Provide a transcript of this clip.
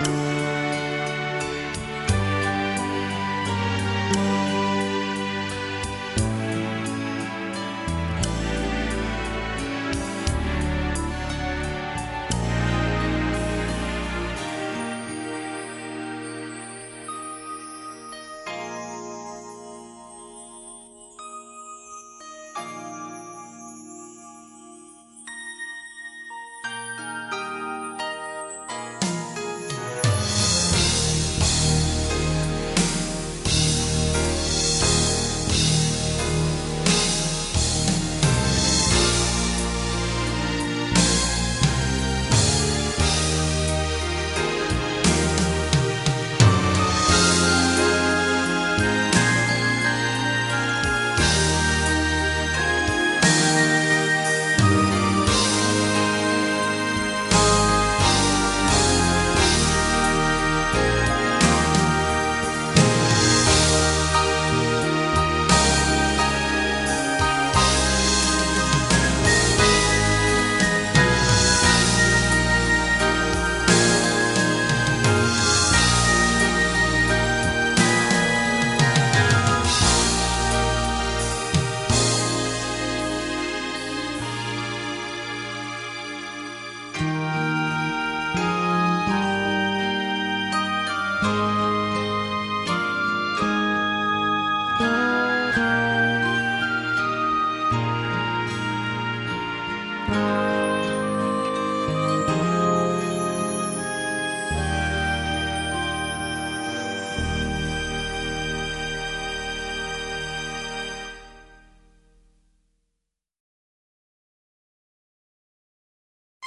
Bye.